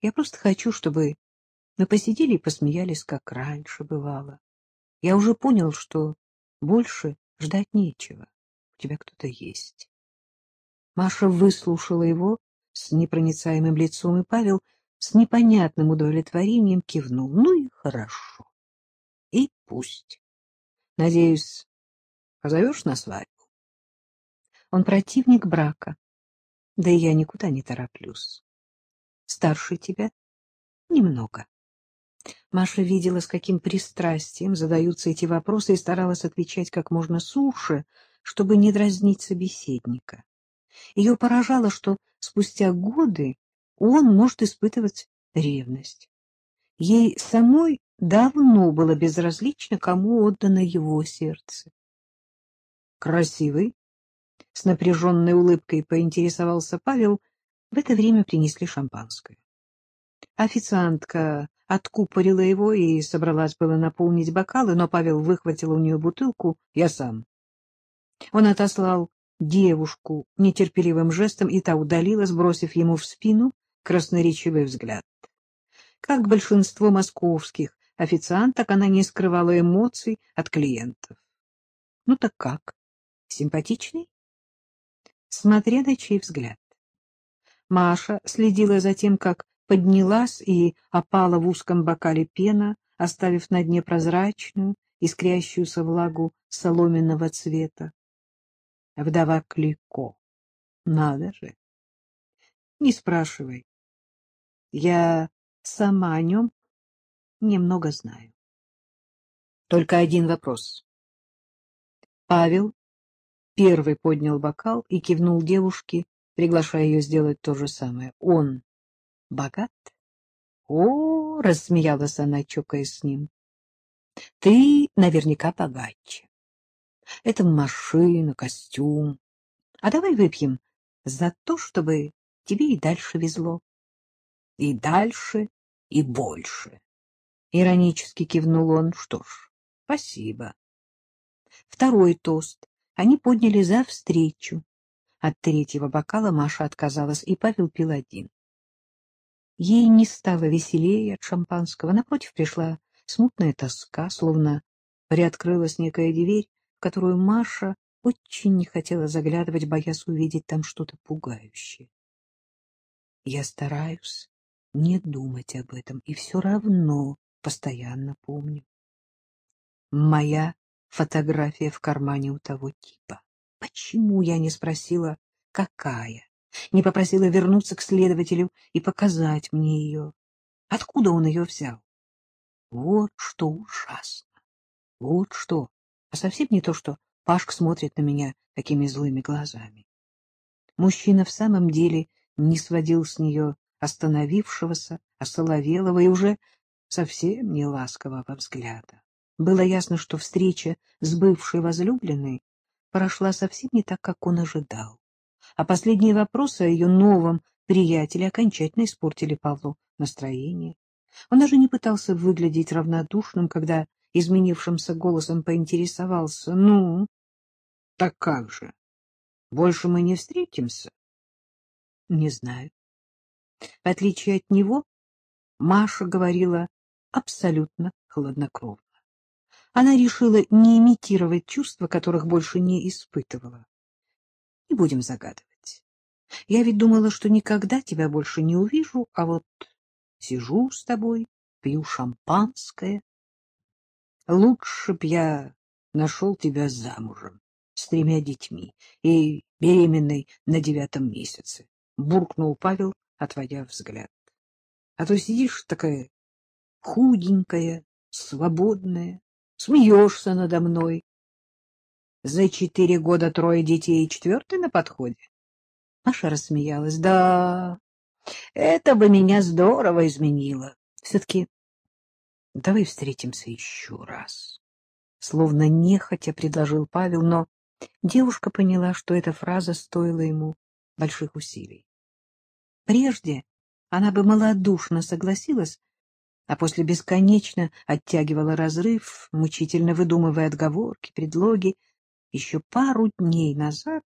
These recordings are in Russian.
Я просто хочу, чтобы мы посидели и посмеялись, как раньше бывало. Я уже понял, что больше ждать нечего. У тебя кто-то есть. Маша выслушала его с непроницаемым лицом, и Павел с непонятным удовлетворением кивнул. Ну и хорошо. И пусть. Надеюсь, позовешь на свадьбу? Он противник брака. Да и я никуда не тороплюсь. Старше тебя? Немного. Маша видела, с каким пристрастием задаются эти вопросы, и старалась отвечать как можно суше, чтобы не дразнить собеседника. Ее поражало, что спустя годы он может испытывать ревность. Ей самой давно было безразлично, кому отдано его сердце. Красивый, с напряженной улыбкой поинтересовался Павел. В это время принесли шампанское. Официантка откупорила его и собралась было наполнить бокалы, но Павел выхватил у нее бутылку. Я сам. Он отослал девушку нетерпеливым жестом, и та удалилась, бросив ему в спину красноречивый взгляд. Как большинство московских официанток, она не скрывала эмоций от клиентов. — Ну так как? Симпатичный? Смотря на чей взгляд. Маша следила за тем, как поднялась и опала в узком бокале пена, оставив на дне прозрачную, искрящуюся влагу соломенного цвета. Вдова Клико. Надо же. Не спрашивай. Я сама о нем немного знаю. Только один вопрос. Павел первый поднял бокал и кивнул девушке, приглашая ее сделать то же самое. Он богат? О, рассмеялась она, чокаясь с ним. Ты наверняка богаче. Это машина, костюм. А давай выпьем за то, чтобы тебе и дальше везло. И дальше, и больше. Иронически кивнул он. Что ж, спасибо. Второй тост они подняли за встречу. От третьего бокала Маша отказалась, и Павел пил один. Ей не стало веселее от шампанского. Напротив, пришла смутная тоска, словно приоткрылась некая дверь, в которую Маша очень не хотела заглядывать, боясь увидеть там что-то пугающее. Я стараюсь не думать об этом, и все равно постоянно помню. Моя фотография в кармане у того типа. Почему я не спросила, какая? Не попросила вернуться к следователю и показать мне ее? Откуда он ее взял? Вот что ужасно. Вот что. А совсем не то, что Пашка смотрит на меня такими злыми глазами. Мужчина в самом деле не сводил с нее остановившегося, осоловелого и уже совсем не ласкового взгляда. Было ясно, что встреча с бывшей возлюбленной прошла совсем не так, как он ожидал. А последние вопросы о ее новом приятеле окончательно испортили Павлу настроение. Он даже не пытался выглядеть равнодушным, когда изменившимся голосом поинтересовался. — Ну, так как же? Больше мы не встретимся? — Не знаю. В отличие от него, Маша говорила абсолютно хладнокровно. Она решила не имитировать чувства, которых больше не испытывала. Не будем загадывать. Я ведь думала, что никогда тебя больше не увижу, а вот сижу с тобой, пью шампанское. Лучше б я нашел тебя замужем, с тремя детьми и беременной на девятом месяце, — буркнул Павел, отводя взгляд. А то сидишь такая худенькая, свободная, смеешься надо мной. За четыре года трое детей и четвертый на подходе. Маша рассмеялась. Да, это бы меня здорово изменило. Все-таки давай встретимся еще раз. Словно нехотя предложил Павел, но девушка поняла, что эта фраза стоила ему больших усилий. Прежде она бы малодушно согласилась, а после бесконечно оттягивала разрыв, мучительно выдумывая отговорки, предлоги. Еще пару дней назад,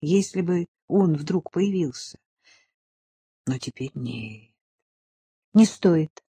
если бы он вдруг появился. Но теперь нет. Не стоит.